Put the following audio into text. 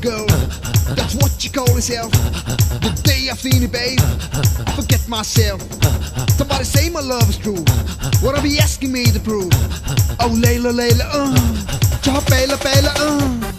That's what you call yourself. The day I've seen you, babe, I forget myself. Somebody say my love is true. What are you asking me to prove? Oh, Layla, Layla, uh. Chop, Layla, Layla, uh.